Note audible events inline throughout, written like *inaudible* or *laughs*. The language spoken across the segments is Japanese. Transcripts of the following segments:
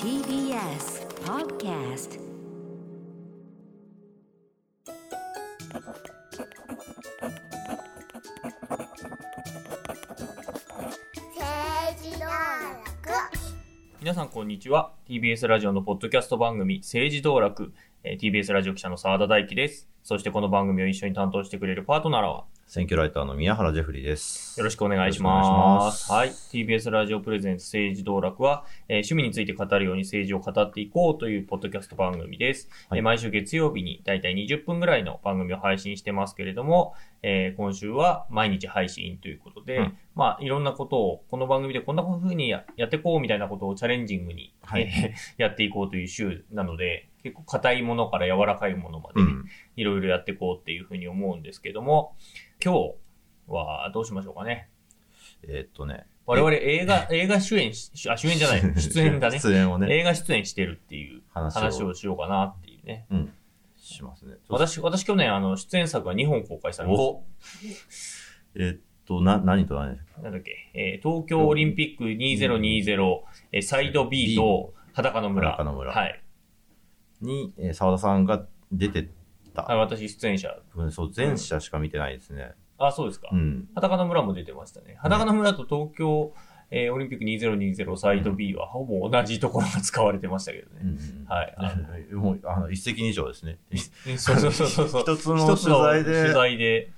TBS Podcast 政治道楽。皆さんこんにちは。TBS ラジオのポッドキャスト番組政治道楽、えー TBS ラジオ記者の澤田大樹です。そしてこの番組を一緒に担当してくれるパートナーは選挙ライターの宮原ジェフリーです。よろしくお願いしま。いしますすはい。TBS ラジオプレゼンツ政治道楽は、えー趣味について語るように政治を語っていこうというポッドキャスト番組です。はいえー毎週月曜日にだいたい20分ぐらいの番組を配信してますけれども、えー今週は毎日配信ということで、うんまあいろんなことをこの番組でこんな風にややっていこうみたいなことをチャレンジングに、はいえー *laughs* やっていこうという週なので、結構硬いものから柔らかいものまで。いろいろやっていこうっていうふうに思うんですけども、今日はどうしましょうかね？えーっとね。我々映画、*laughs* 映画主演し、あ、主演じゃない、*laughs* 出演だね。出演をね、映画出演してるっていう話をしようかなっていうね。うん。しますね。私、私去年あの、出演作が2本公開されましおえーっと、な、何と何？た。なんだっけ、えー東京オリンピック2020、えーサイド B と裸の村。裸の村はい。に、えー沢田さんが出てた。はい、私出演者。うんそう、前者しか見てないですね。あ、そうですか。うん。裸の村も出てましたね。裸の村と東京、えーオリンピック2020サイド B はほぼ同じところが使われてましたけどね。うんはい。あ *laughs* のもう、あの、一石二鳥ですね。*laughs* そうそうそうそうそう。一つの一つの取材で取材で。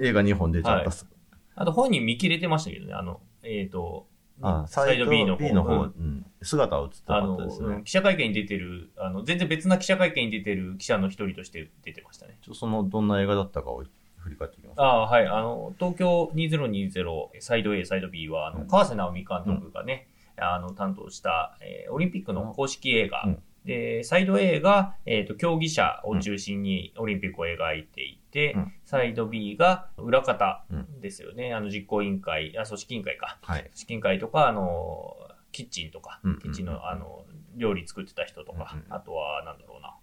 映画2本出ちゃった。はいあと本人見切れてましたけどね。あの、えっ、と、あ、サイド B の方。B の方、ううんん。姿は映ってあの、なかったですねうん。記者会見に出てる、あの、全然別な記者会見に出てる記者の一人として出てましたね。ちょその、どんな映画だったかを振り返っていきます。ああ、はい。あの、東京2020サイド A、サイド B は、あの、うん川瀬直美監督がね、あの、担当した、えーオリンピックの公式映画。うんで、サイド A が、えっ、と、競技者を中心にオリンピックを描いていて、うんサイド B が裏方うんですよね。あの、実行委員会、あ、組織委員会か。はい。組織委員会とか、あの、キッチンとか、うんキッチンの、あの、料理作ってた人とか、うんうんあとは、なんだろうな、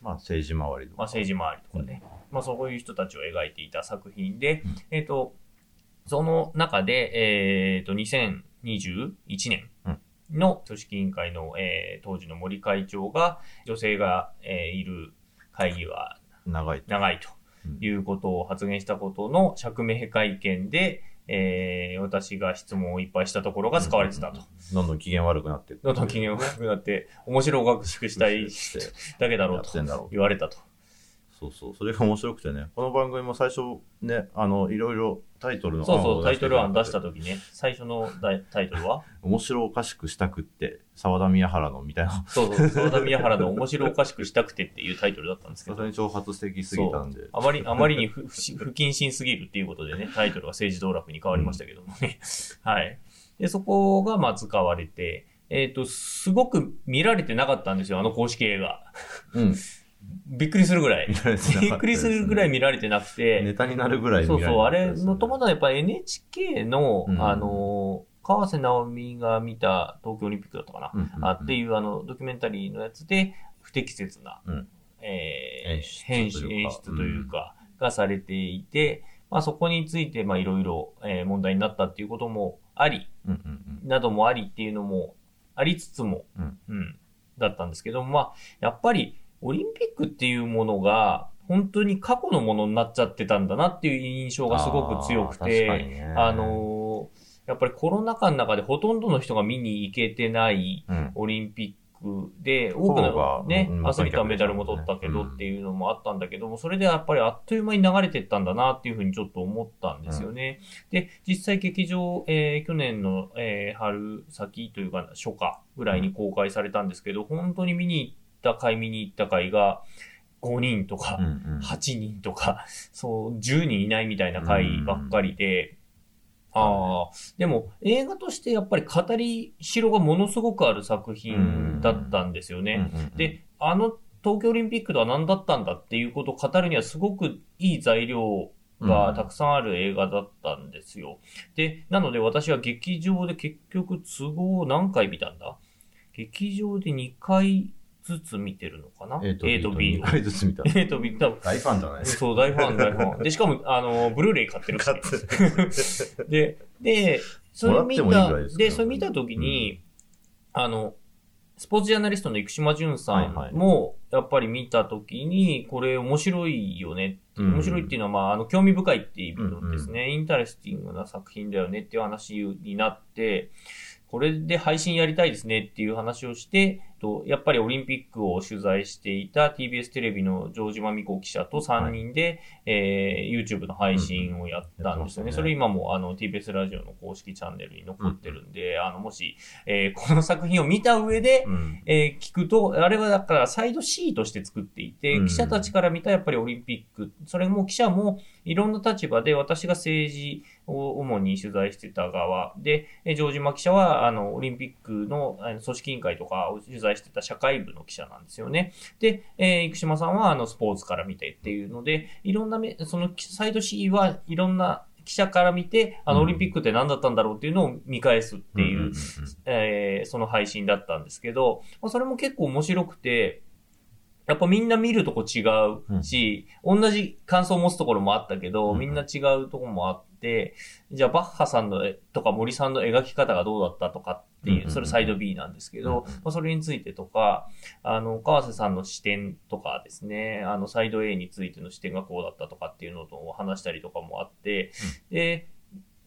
まあ、政治周りとか。まあ、政治周りとかね、まあ、そういう人たちを描いていた作品で、うんえっ、と、その中で、えっ、と、2021年の組織委員会の、えー当時の森会長が、女性が、えーいる会議は長い。長いということを発言したことの釈明会見で、えー私が質問をいっぱいしたところが使われてたと。どんどん機嫌悪くなってどんどん機嫌悪くなって、面白おかしくしたいだけだろやうと。言われたと。そうそう。それが面白くてね。この番組も最初ね、あの、いろいろタイトルのそうそう、タイトル案出したと。時ね、最初のタイトルは？*laughs* 面白おかしくしたくって、沢田宮原のみたいな。そうそう、沢田宮原の面白おかしくしたくてっていうタイトルだったんですけどさすが、に挑発的すぎたんで。あまり、あまりに *laughs* 不謹慎すぎるっていうことでね、タイトルが政治道楽に変わりましたけどもね。*laughs* はい。で、そこがまあ使われて、えっ、と、すごく見られてなかったんですよ、あの公式映画。うん。びっくりするぐらい。*laughs* びっくりするぐらい見られてなくて、ネタになるぐらいそうそう、あれのとももとやっぱ NHK の、うん。あの、川瀬直美が見た東京オリンピックだったかな、あってういうあのドキュメンタリーのやつで不適切な、うん。え編集というか。演出というか、がされていて、まあそこについてまあいろいろえー問題になったっていうこともあり。などもありっていうのもありつつも、うん。うん。だったんですけども、まあやっぱりオリンピックっていうものが本当に過去のものになっちゃってたんだなっていう印象がすごく強くて、にねあのーやっぱりコロナ禍の中でほとんどの人が見に行けてないうん。オリンピックで、多くほぼがのねう、んアスリートはメダルも取ったけどうんっていうのもあったんだけども、それでやっぱりあっという間に流れてったんだなっていうふうにちょっと思ったんですよね。で、実際劇場、えー去年の、えー春先というか初夏ぐらいに公開されたんですけど、本当に見に行った回見に行った回が5人とか、うんうん。8人とか、そう、10人いないみたいな回ばっかりで、ああ、でも映画としてやっぱり語りしろがものすごくある作品だったんですよね。うんうんうんで、あの東京オリンピックとは何だったんだっていうことを語るにはすごくいい材料がたくさんある映画だったんですよ。で、なので私は劇場で結局都合何回見たんだ？劇場で2回ずつ見てるのかな？A と A と B 2。回ずつ見た。*laughs* A と B。多分大ファンじゃないですか。そう、大ファン、大ファン。で、しかも、あの、ブルーレイ買ってるし *laughs* ね、で、で、それ見たでそれ見たときに、あの、スポーツジャーナリストの生島淳さんも、やっぱり見たときに、これ面白いよね。うん面白いっていうのは、まあ、あの、興味深いっていう意味のですね、 interesting な作品だよねっていう話になって、これで配信やりたいですねっていう話をして、とやっぱりオリンピックを取材していた TBS テレビの城島美子記者と3人で、えー YouTube の配信をやったんですよね。うんそれ今もあの TBS ラジオの公式チャンネルに残ってるんで、あの、もし、えーこの作品を見た上で、うん。えー聞くと、あれはだからサイド C として作っていて、うん。記者たちから見たやっぱりオリンピック、それも記者もいろんな立場で私が政治を主に取材してた側。で、えー城島記者はあのオリンピックの組織委員会とかを取材してた社会部の記者なんですよね。で、えー生島さんはあのスポーツから見てっていうので、いろんなめ、そのサイド C はいろんな記者から見て、あのうん。オリンピックって何だったんだろうっていうのを見返すっていう、んんんえーその配信だったんですけど、まあ、それも結構面白くて、やっぱみんな見るとこ違うし、同じ感想を持つところもあったけど、うんみんな違うところもあって、じゃあバッハさんの絵とか森さんの描き方がどうだったとかっていう、それサイド B なんですけど、まあ、それについてとか、あの、川瀬さんの視点とかですね、あの、サイド A についての視点がこうだったとかっていうのと話したりとかもあって、で、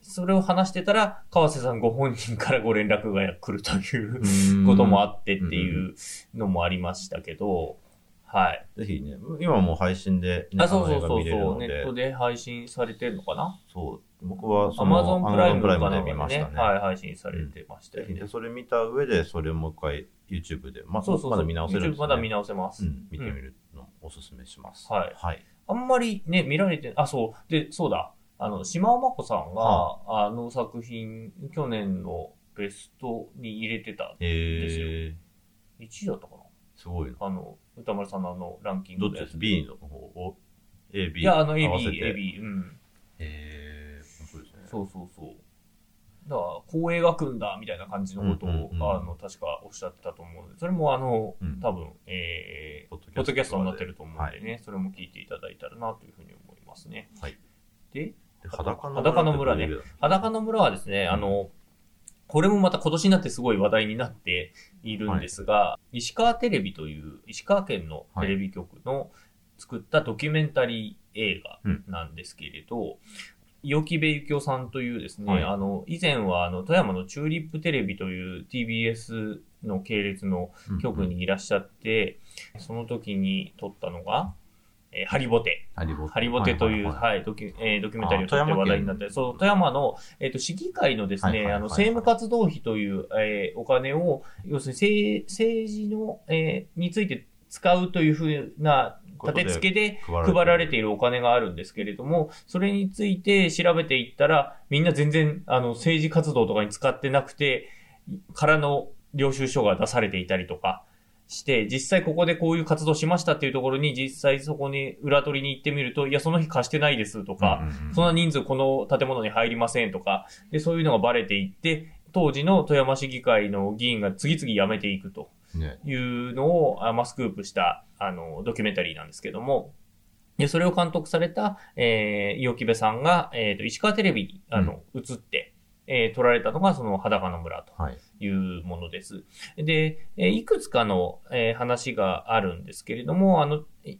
それを話してたら、川瀬さんご本人からご連絡が来るといううん。こともあってっていうのもありましたけど、はい。ぜひね、今もう配信で、ね、あ、そうそうそうそう、ネットで配信されてるのかな？そう、僕はアそのマゾンプライム Amazon プライムで見ましたね。はい、配信されてましたよね。それ見た上で、それをもう一回 YouTube で、まそうそうそう。まだ見直せるんです YouTube まだ見直直せます。うん、見てみるのをおすすめします。はいはい。あんまりね、見られて、あ、そう、で、そうだ、あの、島尾真子さんが、はあの作品、去年のベストに入れてた、ですよえ1位だったかな？ー、すごいな。あの、歌丸さんのあのランキングどっちです ?B の方を ?A、B? いや、あの、合わせ AB、て AB、うん。えー、そうですね。そうそうそう。だから、こう描くんだ、みたいな感じのことを、うんうんうんあの、確かおっしゃってたと思うので、それもあの、うん多分、えー、ポッドキャストになってると思うんではいね、それも聞いていただいたらな、というふうに思いますね。はい。で、で裸の裸の村ね裸の村はですね、あの、これもまた今年になってすごい話題になっているんですが、石川テレビという石川県のテレビ局の作ったドキュメンタリー映画なんですけれど、伊予木部幸雄さんというですね、はい。あの、以前はあの、富山のチューリップテレビという TBS の系列の局にいらっしゃって、その時に撮ったのが、えーハリボテ。ハリボテ。ハリボテという、ははい、ドキュ、えードキュメンタリーを撮って話題になって、そう、富山の、えっ、と、市議会のですね、はいはいはいはいあの、政務活動費という、えーお金を、要するに政、政治の、えーについて使うというふうな立て付けで配られているお金があるんですけれども、それについて調べていったら、みんな全然、あの、政治活動とかに使ってなくて、からの領収書が出されていたりとかして、実際ここでこういう活動しましたっていうところに、実際そこに裏取りに行ってみると、いや、その日貸してないですとか、うんうんうんそんな人数この建物に入りませんとか、で、そういうのがバレていって、当時の富山市議会の議員が次々辞めていくとね。いうのを、あまあ、スクープした、あの、ドキュメンタリーなんですけども、で、それを監督された、えー、伊予木部さんが、えっ、と、石川テレビに、あの、映って、えー撮られたのが、その裸の村とはい。いうものです。で、えーいくつかの、えー話があるんですけれども、あの、い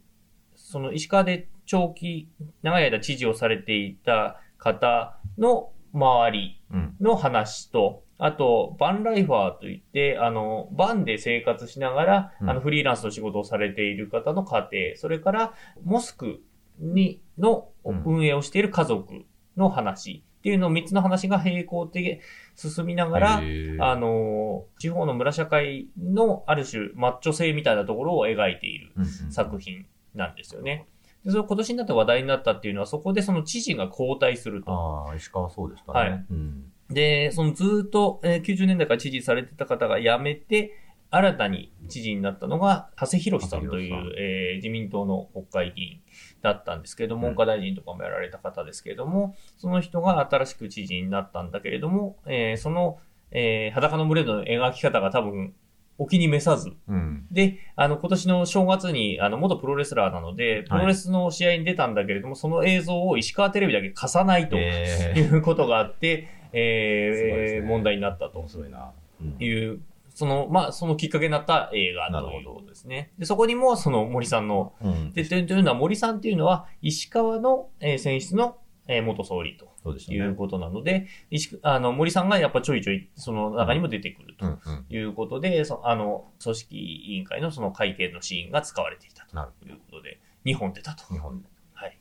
その石川で長期、長い間知事をされていた方の周りうん。の話と、あと、バンライファーといって、あの、バンで生活しながら、うんあの、フリーランスの仕事をされている方の家庭、それから、モスクに、のうん運営をしている家族の話っていうのを3つの話が並行的進みながら、あの、地方の村社会のある種、マッチョ性みたいなところを描いている作品なんですよね。でそれ今年になって話題になったっていうのは、そこでその知事が交代すると。ああ、石川そうでしたね。はいうん。で、そのずーっと、えー90年代から知事されてた方が辞めて、新たに知事になったのが、長谷博さんという、えー自民党の国会議員だったんですけれども、うん。文科大臣とかもやられた方ですけれども、その人が新しく知事になったんだけれども、えーその、えー裸の群れの描き方が多分、お気に召さず、うん。で、あの、今年の正月に、あの、元プロレスラーなので、プロレスの試合に出たんだけれども、その映像を石川テレビだけ貸さないといえうことがあって、えー問題になったー、と面白いな。うん。いうその、まあ、そのきっかけになった映画ということですね。で、そこにも、その森さんの、うん。で、というのは森さんっていうのは、石川の、えー選出の、えー元総理とそうでしたね。いうことなので、石あの、森さんがやっぱちょいちょい、その中にも出てくるとうんうん。いうことで、そあの、組織委員会のその会見のシーンが使われていたということで、2本出たと。日本で。はい。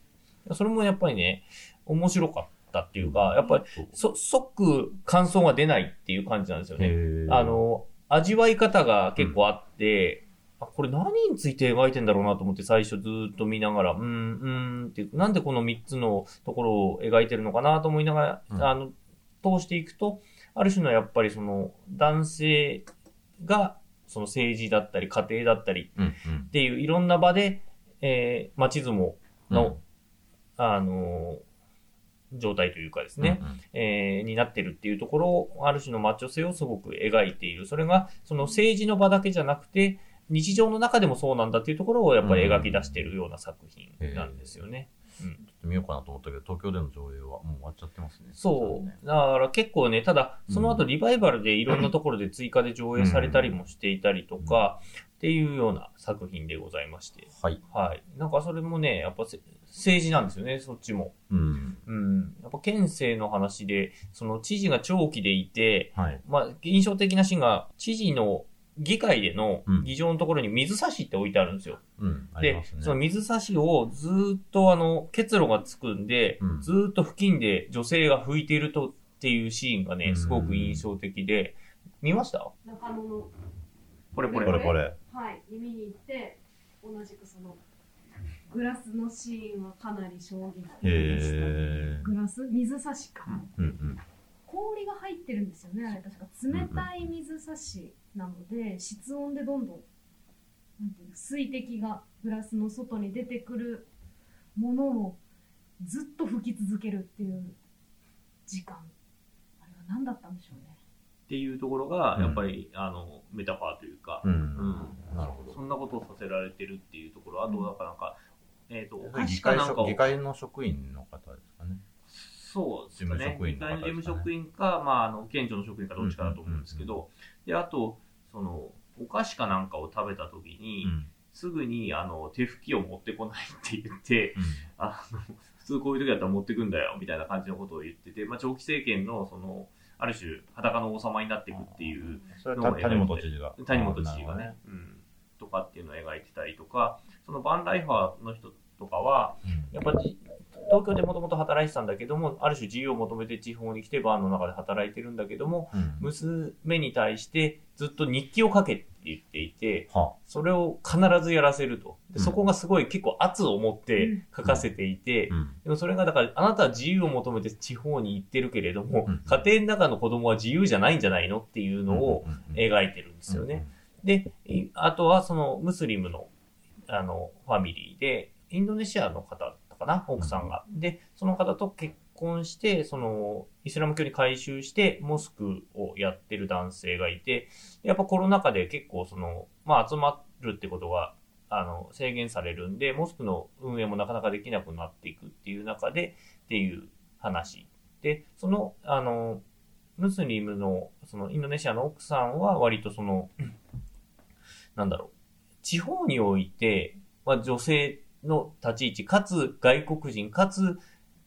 それもやっぱりね、面白かったっていうか、やっぱり、そ、即感想が出ないっていう感じなんですよね。あ、の、味わい方が結構あって、あこれ何について描いてんだろうなと思って最初ずーっと見ながら、うーん、うーんってなんでこの3つのところを描いてるのかなと思いながら、うん。あの、通していくと、ある種のやっぱりその男性がその政治だったり家庭だったりうんうん。っていういろんな場で、えー、町相撲の、あの状態というかですね、うんうんえーになってるっていうところを、ある種のマッチョ性をすごく描いている。それが、その政治の場だけじゃなくて、日常の中でもそうなんだっていうところをやっぱり描き出しているような作品なんですよね。うん見ようかなと思ったけど、東京での上映はもう終わっちゃってますね。そうね。だから結構ね、ただ、その後リバイバルでいろんなところで追加で上映されたりもしていたりとか、っていうような作品でございまして。はい。はい。なんかそれもね、やっぱせ政治なんですよね、そっちも。うん。うん。やっぱ県政の話で、その知事が長期でいて、はい。まあ、印象的なシーンが、知事の議会でのうん議場のところに水差しって置いてあるんですよ。うん。ありでます、ね。その水差しをずーっとあの、結露がつくんで、うんずーっと付近で女性が拭いているとっていうシーンがね、うんすごく印象的で、見ました？中野のこれこれこれこれ。はいに見に行って同じくそのグラスのシーンはかなり衝撃的でした、へグラス水差しか、ー。うんうん。氷が入ってるんですよねあれ確か冷たい水差しなので、室温でどんどんなんていうの水滴がグラスの外に出てくるものをずっと吹き続けるっていう時間あれは何だったんでしょうねっていうところが、うんやっぱり、あの、メタファーというか、うん。うんなるほど。そんなことをさせられてるっていうところ、あと、なんかなんか、えっ、と、お菓議子か会なんかを職議会の職員の方ですかね。そうですね。事務職員の方議会の事務職員か、まあ、あの、県庁の職員かどっちかだと思うんですけど、で、あと、その、お菓子かなんかを食べたときに、うん。すぐに、あの、手拭きを持ってこないって言って、あの、普通こういう時だったら持ってくんだよ、みたいな感じのことを言ってて、まあ、長期政権の、その、ある種、裸の王様になっていくっていう、それはた谷本知事が。谷本知事がね、うん、とかっていうのを描いてたりとか、そのバンライファーの人とかは、やっぱり東京でもともと働いてたんだけども、ある種自由を求めて地方に来てバーの中で働いてるんだけども、なるほどね娘に対してずっと日記を書け言っていて、それを必ずやらせると。でうんそこがすごい結構圧を持って書かせていて、あ。うん。でもそれがだから、あなたは自由を求めて地方に行ってるけれども、うん家庭の中の子供は自由じゃないんじゃないのっていうのを描いてるんですよね。。で、いあとはそのムスリムの、あの、ファミリーで、インドネシアの方かな、奥さんが。で、その方と結婚して、その、イスラム教に改宗して、モスクをやってる男性がいて、やっぱコロナ禍で結構その、まあ集まるってことが、あの、制限されるんで、モスクの運営もなかなかできなくなっていくっていう中で、っていう話。で、その、あの、ムスリムの、そのインドネシアの奥さんは割とその、なんだろう、地方において、まあ、女性の立ち位置、かつ外国人、かつ、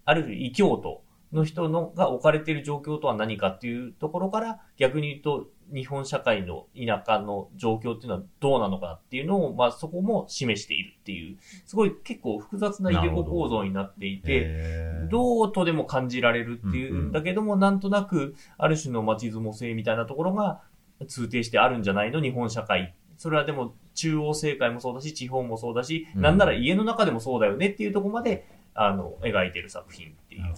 ある種異教徒の人のが置かれている状況とは何かっていうところから、逆に言うと、日本社会の田舎の状況っていうのはどうなのかっていうのを、まあそこも示しているっていう、すごい結構複雑なイデコ構造になっていて、どうとでも感じられるっていうんだけども、なんとなく、ある種の町相撲性みたいなところが通底してあるんじゃないの日本社会。それはでも、中央政界もそうだし、地方もそうだし、うんなんなら家の中でもそうだよねっていうところまで、あの、描いてる作品っていう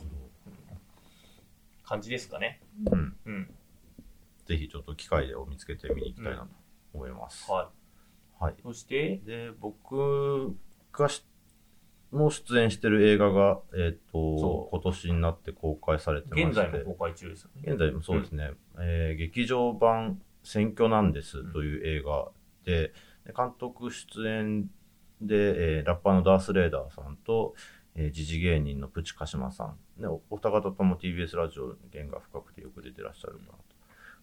感じですかね。ど。うん。うん。ぜひちょっと機会を見つけて見に行きたいなと思います。ははい。い。そして、で、僕がしも出演してる映画が、えっ、そと、今年になって公開されてまして。現在も公開中ですよね。現在もそうですね、えー劇場版選挙なんですという映画で、で監督出演で、えーラッパーのダース・レーダーさんと、えー、時事芸人のプチカシマさん、ね、おお二方とも TBS ラジオに弦が深くてよく出てらっしゃるかなと。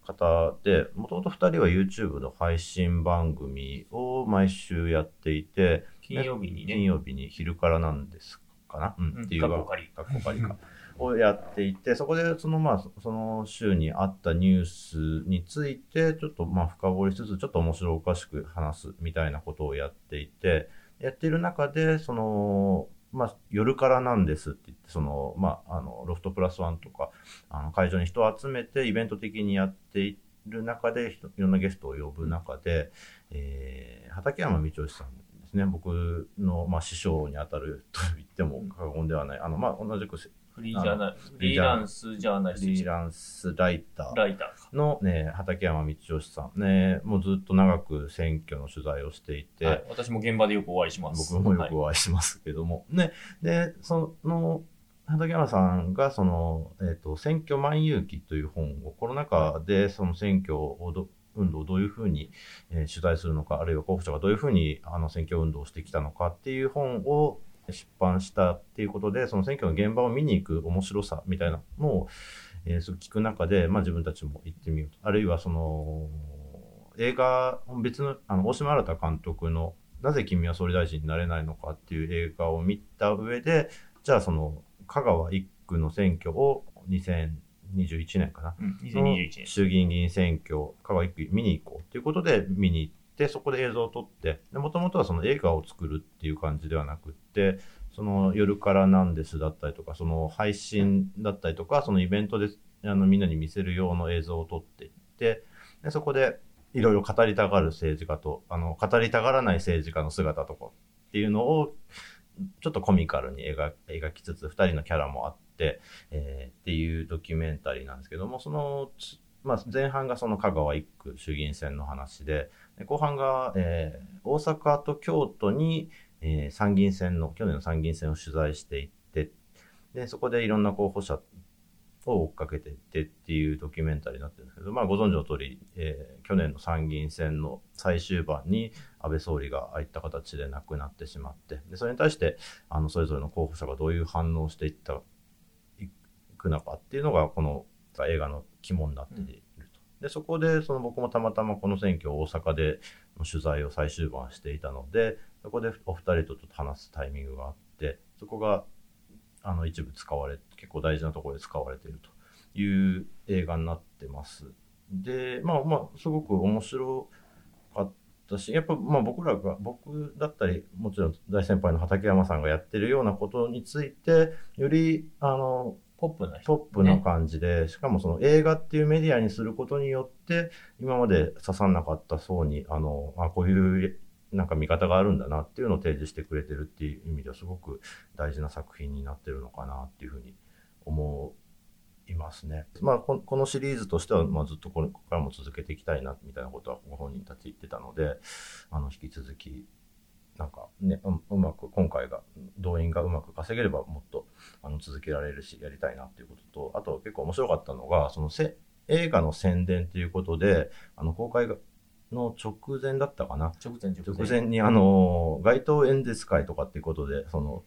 方で、もともと2人は YouTube の配信番組を毎週やっていて、金曜日にね。金曜日に昼からなんですかな、うん。うん。っていうかっこかり。か。*laughs* をやっていて、そこでそのまあ、そその週にあったニュースについて、ちょっとまあ深掘りしつつ、ちょっと面白おかしく話すみたいなことをやっていて、やっている中で、その、まあ、夜からなんですって言って、その、まあ、あの、ロフトプラスワンとか、あの、会場に人を集めてイベント的にやっている中で、いろんなゲストを呼ぶ中で、えー、畠山道義さんですね、僕の、まあ、師匠にあたると言っても過言ではない、あの、まあ、同じくフリージャーナフリーランスジャーナリストフリーランスライターライターか。の、ね、畠山道義さん、ね、もうずっと長く選挙の取材をしていて、はい、私も現場でよくお会いします。僕もよはいくお会いしますけども。ね、で、その、畠山さんが、その、えっ、と、選挙万有記という本を、コロナ禍でその選挙をど、運動をどういうふうに、えー取材するのか、あるいは候補者がどういうふうにあの選挙運動をしてきたのかっていう本を出版したっていうことで、その選挙の現場を見に行く面白さみたいなのを、えーす聞く中で、まあ自分たちも行ってみようと。あるいはその、映画、別の、あの、大島新監督の、なぜ君は総理大臣になれないのかっていう映画を見た上で、じゃあその、香川一区の選挙を2021年かな？うん、2021年。衆議院議員選挙、香川一区見に行こうということで見に行って、でそこで映像を撮って、もともとはその映画を作るっていう感じではなくって、その夜からなんですだったりとか、その配信だったりとか、そのイベントであのみんなに見せる用の映像を撮っていって、でそこでいろいろ語りたがる政治家と、あの、語りたがらない政治家の姿とかっていうのを、ちょっとコミカルに描描きつつ、二人のキャラもあって、えーっていうドキュメンタリーなんですけども、その、まあ、前半がその香川一区衆議院選の話、で後半が、えー大阪と京都に、えー参議院選の、去年の参議院選を取材していって、で、そこでいろんな候補者を追っかけていってっていうドキュメンタリーになってるんですけど、まあご存知の通り、えー去年の参議院選の最終盤に安倍総理がああいった形で亡くなってしまって、で、それに対して、あの、それぞれの候補者がどういう反応をしていった、いくのかっていうのが、この映画の肝になっていると。で、そこで、その僕もたまたまこの選挙大阪での取材を最終盤していたので、そこでお二人とちょっと話すタイミングがあって、そこが、あの、一部使われ、結構大事なところで使われているという映画になってます。で、まあまあ、すごく面白かったし、やっぱまあ僕らが、僕だったり、もちろん大先輩の畠山さんがやってるようなことについて、より、あの、ポップな人。トップな感じで、しかもその映画っていうメディアにすることによって、今まで刺さんなかった層に、あの、あこういうなんか見方があるんだなっていうのを提示してくれてるっていう意味ではすごく大事な作品になってるのかなっていうふうに思いますね。まあ、ここのシリーズとしては、まあ、ずっとこれからも続けていきたいなみたいなことはご本人たち言ってたので、あの、引き続き、なんかね、ううまく、今回が、動員がうまく稼げればもっとあの続けられるし、やりたいなっていうことと、あと結構面白かったのが、そのせ映画の宣伝ということで、あの公開がの直前だったかな？直前直前。直前にあの、街頭演説会とかっていうことで、その、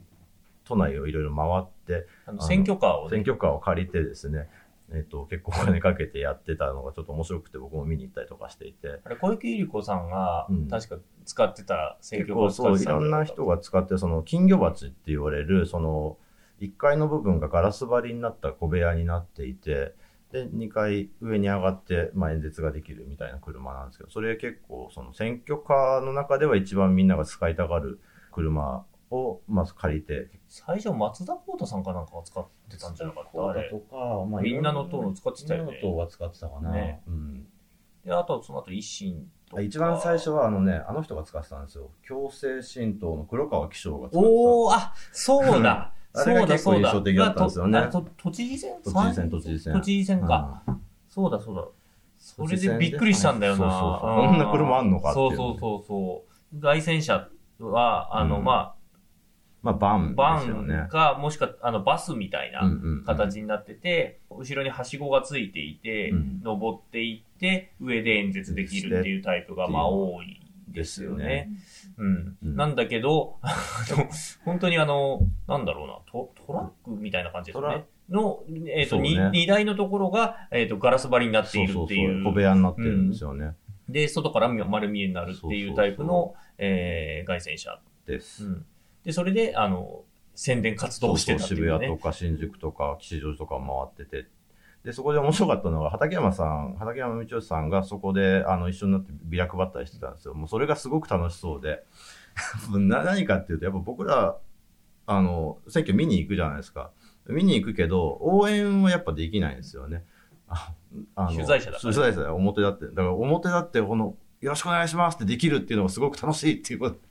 都内をいろいろ回って、あの選挙カーをね選挙カーを借りてですね、えっ、と、結構お金かけてやってたのがちょっと面白くて僕も見に行ったりとかしていて、あれ、小池百合子さんがうん、確か使ってた選結挙カーを使う、いってたんじゃいかろんな人が使って、その金魚鉢って言われる、その1階の部分がガラス張りになった小部屋になっていて、で、2階上に上がって、まあ、演説ができるみたいな車なんですけど、それ結構、その選挙カーの中では一番みんなが使いたがる車を、まず借りて、最初、松田幸太さんかなんかが使ってたんじゃなかった？あれ。とか、まみんなの党の使ってたよねみんなの党は使ってたかな。ねうん。で、あと、その後、維新とか。一番最初は、あのね、あの人が使ってたんですよ。強制新党の黒川紀章が使ってた。おー、あ、そうだ。あれが結構印象的だったんですよね都知事選？都知事選、都知事選。都知事選か。うんそうだ、そうだ。それでびっくりしたんだよな。そうそうそうこんな車あんのかっていうそうそうそうそう。外戦車は、あの、うんままあ、バあ、ンねン。か、もしくは、あの、バスみたいなうんうんうん形になってて、後ろにはしごがついていて、うん登っていって、上で演説できるっていうタイプが、まあ、多いですよね。うん。うんなんだけど、*laughs* 本当にあの、なんだろうな、トトラックみたいな感じですよね。の、えっ、と、そうね 2, 台のところが、えっ、と、ガラス張りになっているそうそうそうっていう。小部屋になってるんですよね。で、外から丸見えになるっていうタイプの、えー外線車。です。うん。で、それで、あの、宣伝活動をしてたっていうね。渋谷とか新宿とか吉祥寺とか回ってて。で、そこで面白かったのが、畠山さん、畠山道義さんがそこで、あの、一緒になってビラ配ったりしてたんですよ。もうそれがすごく楽しそうで。*laughs* な何かっていうと、やっぱ僕ら、あの、選挙見に行くじゃないですか。見に行くけど、応援はやっぱできないんですよね。ああの取材者だから取材者だ表だって。だから表だって、この、よろしくお願いしますってできるっていうのがすごく楽しいっていうことで。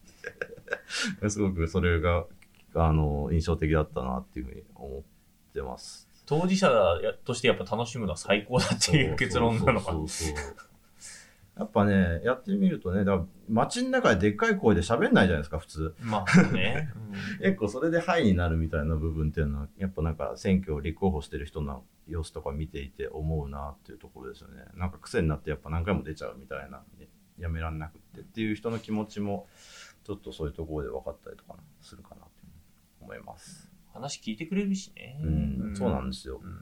*laughs* すごくそれが、あの、印象的だったなっていうふうに思ってます。当事者としてやっぱ楽しむのは最高だっていう結論なのかな。やっぱね、やってみるとね、だ街の中ででっかい声で喋んないじゃないですか、普通。まあね。*laughs* 結構それでハイになるみたいな部分っていうのは、やっぱなんか選挙を立候補してる人の様子とか見ていて思うなっていうところですよね。なんか癖になってやっぱ何回も出ちゃうみたいな、やめらんなくってっていう人の気持ちも、ちょっとそういうところで分かったりとかするかなと思います。話聞いてくれるしね。うん、そうなんですよう。ん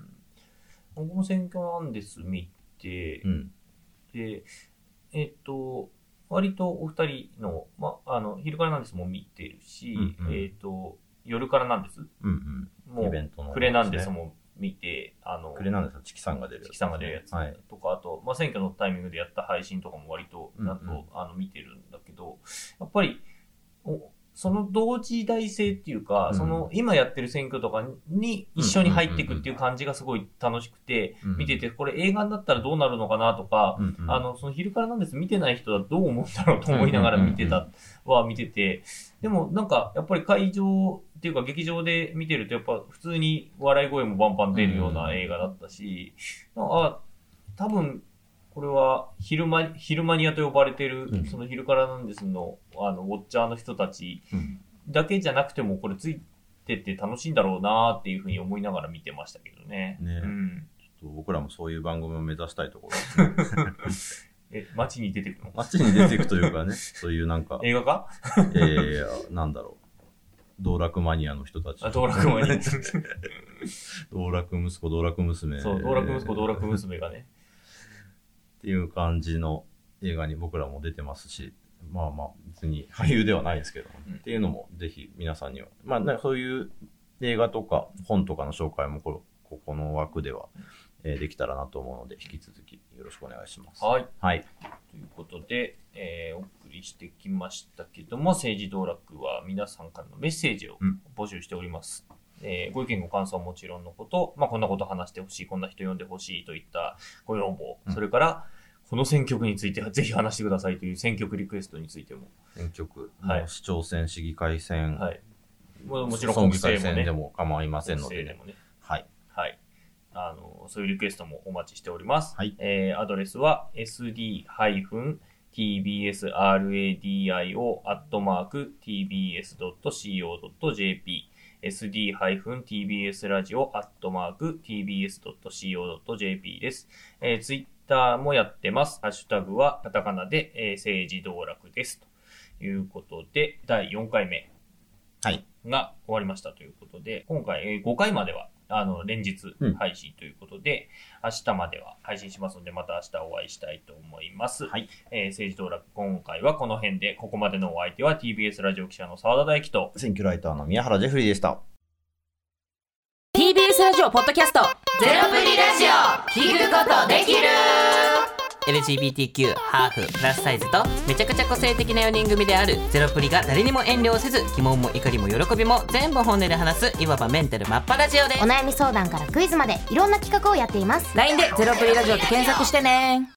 僕も選挙なんです見て、うん。で、えっと、割とお二人の、ま、あの、昼からなんですも見てるし、うんうんえっと、夜からなんです？うんもイベントのう、クレなんですも見て、あのうん。、くれなんですよ、チキさんが出るやつ。チキさんが出るやつはい。とか、あと、まあ、選挙のタイミングでやった配信とかも割と、うんうんなんと、あの、見てるんだけど、やっぱり、おその同時代性っていうか、うん。その今やってる選挙とかに一緒に入っていくっていう感じがすごい楽しくて、うん見てて、これ映画になったらどうなるのかなとか、うんうん。あの、その昼からなんです。見てない人はどう思うんだろうと思いながら見てた、は見てて、でもなんかやっぱり会場っていうか劇場で見てるとやっぱ普通に笑い声もバンバン出るような映画だったし、あ、多分これは昼間、昼マニアと呼ばれてる、うんその昼からなんですの、あの、ウォッチャーの人たちうんだけじゃなくてもこれついてって楽しいんだろうなっていうふうに思いながら見てましたけどね。ねうん。ちょっと僕らもそういう番組を目指したいところですね。*laughs* *laughs* え、街に出てくの？街に出ていくというかね、*laughs* そういうなんか、映画か？えー、なんだろう。道楽マニアの人たち。あ、道楽マニア。道楽息子、道楽娘。そう、道楽息子、道楽っ娘がね。ていう感じの映画に僕らも出てますし、まあまあ、別に俳優ではないですけど、うんっていうのもぜひ皆さんには、まあ、ね、そういう映画とか本とかの紹介もこのここの枠では、えーできたらなと思うので、引き続きよろしくお願いします。はい。はい。ということで、えーお送りしてきましたけども、政治道楽は皆さんからのメッセージをうん募集しております。えーご意見ご感想はもちろんのこと、まあ、こんなこと話してほしい、こんな人呼んでほしいといったご要望、うんそれから、この選挙区についてぜひ話してくださいという選挙区リクエストについても、選挙区、はい市長選、市議会選、はい。ももちろん村国政もね議会選で、も構いませんので、ね。はい。あの、そういうリクエストもお待ちしております。はいえーアドレスは sd-tbsradio.tbs.co.jp sd-tbsradio.tbs.co.jp です。えー、ツイッターもやってます。ハッシュタグはカタカナで、えー政治道楽です。ということで、第4回目はい。が終わりましたということで、今回、えー5回までは、あの、連日うん配信ということで、明日までは配信しますので、また明日お会いしたいと思います。はい。えー政治道楽、今回はこの辺で、ここまでのお相手は TBS ラジオ記者の澤田大樹と、選挙ライターの宮原ジェフリーでした。TBS ラジオポッドキャストゼロプリラジオ聞くことできる LGBTQ ハーフプラスサイズとめちゃくちゃ個性的な4人組であるゼロプリが誰にも遠慮せず疑問も怒りも喜びも全部本音で話すいわばメンタルマッパラジオです。お悩み相談からクイズまでいろんな企画をやっています。LINE でゼロプリラジオって検索してね